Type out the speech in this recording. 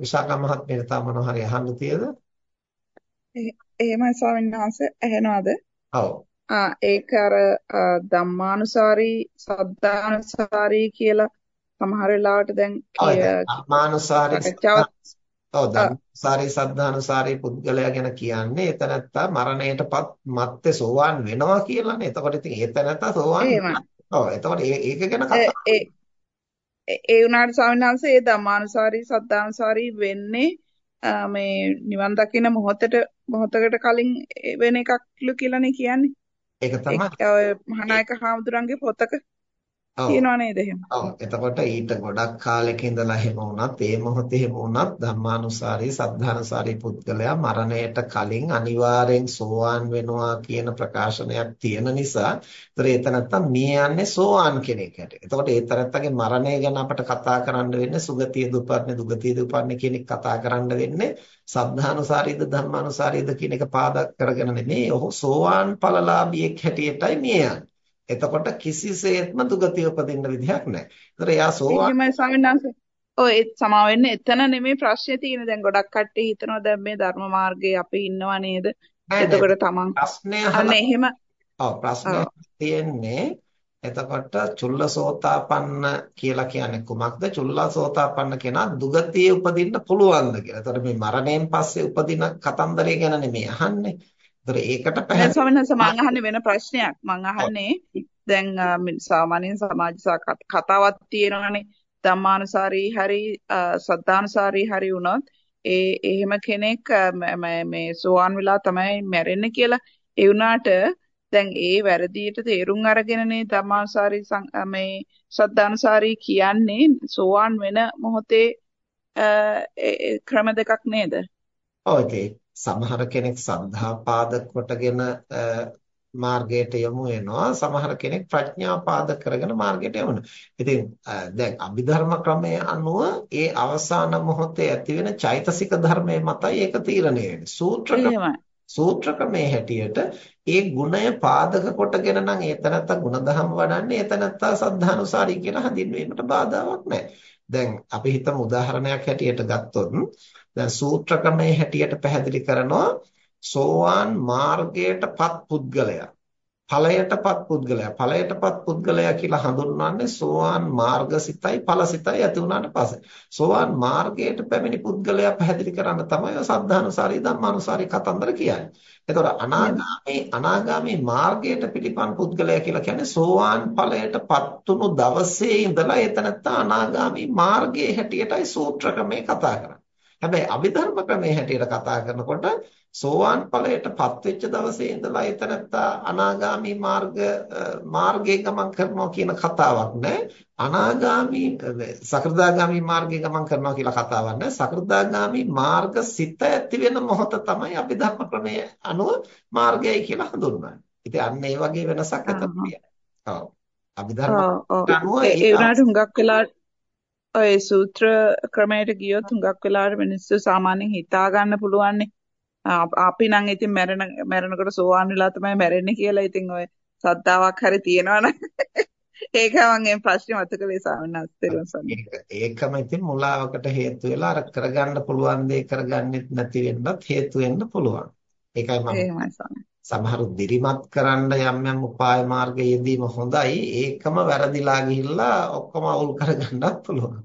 විශාකා මහත්මියට තව මොනවා හරි අහන්න තියෙද? එහෙමයි ස්වාමීන් වහන්සේ ඇහෙනවද? ඔව්. ආ ඒක අර ධම්මානුසාරී සද්ධානුසාරී කියලා සමහර වෙලාවට දැන් ධම්මානුසාරී ඔව් ධම්මානුසාරී සද්ධානුසාරී පුද්ගලයා ගැන කියන්නේ එතනත්තා මරණයටපත් මත්තේ සෝවාන් වෙනවා කියලානේ. එතකොට ඉතින් ඒතනත්තා සෝවාන් ඔව් එතකොට ඒක ගැන කතා ඒ වුණාට ස්වාමීන් වහන්සේ ඒ ධම්මානුසාරී සද්ධානුසාරී වෙන්නේ මේ නිවන් දකින මොහොතට මොහොතකට කලින් වෙන එකක්ලු කියලානේ කියන්නේ. ඒක තමයි. ඔය මහානායක හාමුදුරන්ගේ පොතක තියෙනව නේද එහෙම? ඔව්. එතකොට ඊට ගොඩක් කාලෙක ඉඳලා එහෙම වුණත් ඒ මොහොතේ එහෙම වුණත් ධම්මානුසාරී සද්ධානුසාරී පුද්ගලයා මරණයට කලින් අනිවාර්යෙන් සෝවාන් වෙනවා කියන ප්‍රකාශනයක් තියෙන නිසා ඒතර ඒ තනත්තා මේ යන්නේ සෝවාන් කෙනෙක් හැටියට. එතකොට ඒ තරත්තගේ මරණය ගැන අපිට කතා කරන්න වෙන්නේ සුගතිය දුපන්නේ දුගතිය දුපන්නේ කියන කතා කරන්න වෙන්නේ සද්ධානුසාරීද ධම්මානුසාරීද කියන එක පාදක කරගෙන නෙමෙයි. ඔහු සෝවාන් ඵලලාභියෙක් හැටියටයි මේ යන්නේ. එතකොට කිසිසේත්ම දුගතිය උපදින්න විදිහක් නැහැ. ඒතර එයා සෝවාන් එහෙමයි ස්වාමීන්. ඔය සමා වෙන්නේ එතන නෙමෙයි ප්‍රශ්නේ තියෙන්නේ. දැන් ගොඩක් කට්ටිය හිතනවා දැන් මේ ධර්ම මාර්ගයේ අපි ඉන්නවා නේද? එතකොට තමන් ප්‍රශ්නය අන්න එහෙම ඔව් ප්‍රශ්නේ තියෙන්නේ එතකොට චුල්ලසෝතාපන්න කියලා කියන්නේ කුමක්ද? චුල්ලසෝතාපන්න කෙනා දුගතියේ උපදින්න පුළුවන්ද කියලා. එතකොට මේ මරණයෙන් පස්සේ උපදින කතන්දරය ගැන නෙමෙයි අහන්නේ. ඒතර ඒකට පැහැදිලි ස්වාමීන් වහන්සේ මම අහන්නේ වෙන ප්‍රශ්නයක්. මම අහන්නේ දැන් සාමාන්‍යයෙන් සමාජ කතාවක් තියෙනවානේ ධම්මානුසාරී හරි සද්ධානුසාරී හරි වුණොත් ඒ එහෙම කෙනෙක් මේ සෝවාන් වෙලා තමයි මැරෙන්නේ කියලා ඒ වුණාට දැන් ඒ වැරදියට තේරුම් අරගෙනනේ ධම්මානුසාරී මේ සද්ධානුසාරී කියන්නේ සෝවාන් වෙන මොහොතේ ක්‍රම දෙකක් නේද? ඔව් සමහර කෙනෙක් සද්ධා පාදක කොටගෙන මාර්ගයට යමු වෙනවා සමහර කෙනෙක් ප්‍රඥා පාදක කරගෙන මාර්ගයට යමුනවා. ඉතින් දැන් අභිධර්ම ක්‍රමයේ අනුව ඒ අවසාන මොහොතේ ඇතිවෙන චෛතසික ධර්මයේ මතයි ඒක තීරණය වෙන්නේ. සූත්‍ර සූත්‍ර ක්‍රමයේ හැටියට ඒ ගුණය පාදක කොටගෙන නම් ඒතනත්ත ගුණධම් වඩන්නේ ඒතනත්ත සද්ධානුසාරී කියලා හඳින්වීමට බාධාවක් නැහැ. දැන් අපි හිතමු උදාහරණයක් හැටියට ගත්තොත් දැන් සූත්‍ර ක්‍රමයේ හැටියට පැහැදිලි කරනවා සෝවාන් මාර්ගයටපත් පුද්ගලයා. ඵලයටපත් පුද්ගලයා ඵලයටපත් පුද්ගලයා කියලා හඳුන්වන්නේ සෝවාන් මාර්ගසිතයි ඵලසිතයි ඇති වුණාට පස්සේ සෝවාන් මාර්ගයට පැමිණි පුද්ගලයා පැහැදිලි කරන්න තමයි සද්ධානුසාරී ධම්මානුසාරී කතන්දර කියන්නේ. එතකොට අනාගාමී අනාගාමී මාර්ගයට පිළිපන් පුද්ගලයා කියලා කියන්නේ සෝවාන් ඵලයටපත් වුණු දවසේ ඉඳලා එතනත්ත අනාගාමී මාර්ගයේ හැටියටයි සූත්‍ර ක්‍රමේ කතා කරන්නේ. හැබැයි අභිධර්ම ක්‍රමයේ හැටියට කතා කරනකොට සෝවාන් ඵලයටපත් වෙච්ච දවසේ ඉඳලා එතනත්තා අනාගාමී මාර්ග මාර්ගයේ ගමන් කරනවා කියන කතාවක් නෑ අනාගාමී සකෘදාගාමී මාර්ගයේ ගමන් කරනවා කියලා කතාවක් නෑ සකෘදාගාමී මාර්ග සිත ඇති වෙන මොහොත තමයි අභිධර්ම ක්‍රමයේ අනුව මාර්ගයයි කියලා හඳුන්වන්නේ. ඉතින් අන්න ඒ වගේ වෙනසක් අතන තියෙනවා. ඔව්. අභිධර්ම අනුව ඒ උනාට හුඟක් වෙලා ඔය සූත්‍ර ක්‍රමයට ගියොත් හුඟක් වෙලාවට මිනිස්සු සාමාන්‍යයෙන් හිතා ගන්න පුළුවන්නේ අපි නම් ඉතින් මැරෙන මැරෙනකොට සෝවාන් වෙලා තමයි මැරෙන්නේ කියලා ඉතින් ඔය සද්දාවක් හරි තියෙනවනේ ඒක මම ප්‍රශ්නේ මතකලේ සාමනාස්තරුවන් ඒකම ඉතින් මුලාවකට හේතු වෙලා අර කරගන්න පුළුවන් දේ කරගන්නෙත් නැති වෙන්නත් හේතු වෙන්න පුළුවන්. ඒකයි මම සමහරු දිරිමත් කරන්න යම් යම් උපාය මාර්ග යෙදීම හොඳයි. ඒකම වැරදිලා ගිහිල්ලා ඔක්කොම අවුල් කරගන්නත් පුළුවන්.